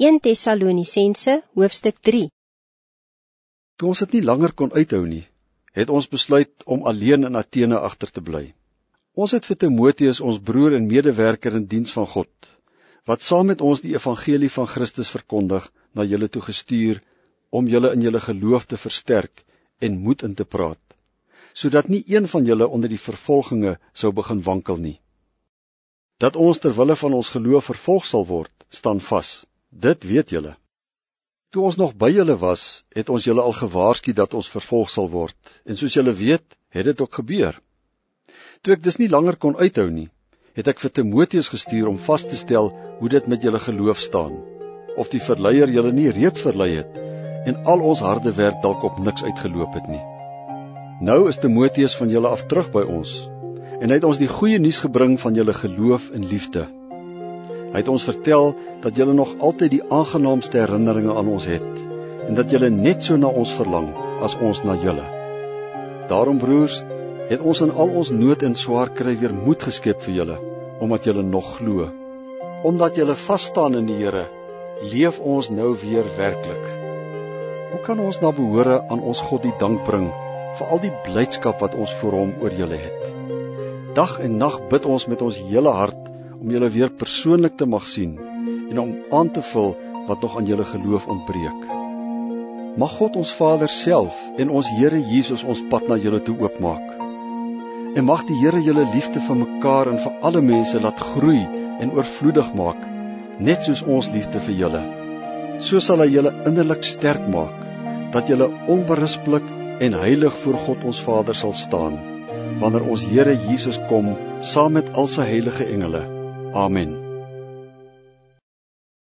1 Tessalonisense hoofstuk 3 Toe ons dit nie langer kon uithou nie, het ons besluit om alleen in Athene agter te bly. Ons het vir Timoteus, ons broer en medewerker in diens van God, wat saam met ons die evangelie van Christus verkondig, na julle toe gestuur om julle in julle geloof te versterk en moed in te praat, sodat nie een van julle onder die vervolginge sou begin wankel nie. Dat ons ter wille van ons geloof vervolg sal word, staan vas. Dit weet julle. Toe ons nog by julle was, het ons julle al gewaarsku dat ons vervolg sal word, en soos julle weet, het dit ook gebeur. Toe ek dis nie langer kon uithou nie, het ek vir Timoteus gestuur om vas te stel hoe dit met julle geloof staan, of die verleier julle nie reeds verlei het en al ons harde werk dalk op niks uitgeloop het nie. Nou is Timoteus van julle af terug by ons en hy het ons die goeie nuus gebring van julle geloof en liefde. Hy het ons vertel dat julle nog altyd die aangenaamste herinneringe aan ons het en dat julle net so na ons verlang as ons na julle. Daarom broers, het ons in al ons nood en swaar kry weer moed geskep vir julle omdat julle nog glo. Omdat julle vas staan in die Here, leef ons nou weer werklik. Hoe kan ons na behore aan ons God die dank bring vir al die blydskap wat ons vir hom oor julle het? Dag en nag bid ons met ons hele hart om julle weer persoonlik te mag sien en om aan te vul wat nog aan julle geloof ontbreek. Mag God ons Vader self en ons Here Jesus ons pad na julle toe oopmaak. En mag die Here julle liefde vir mekaar en vir alle mense laat groei en oorvloedig maak, net soos ons liefde vir julle. So sal hy julle innerlik sterk maak dat julle onberispelik en heilig voor God ons Vader sal staan wanneer ons Here Jesus kom saam met al sy heilige engele. Amen.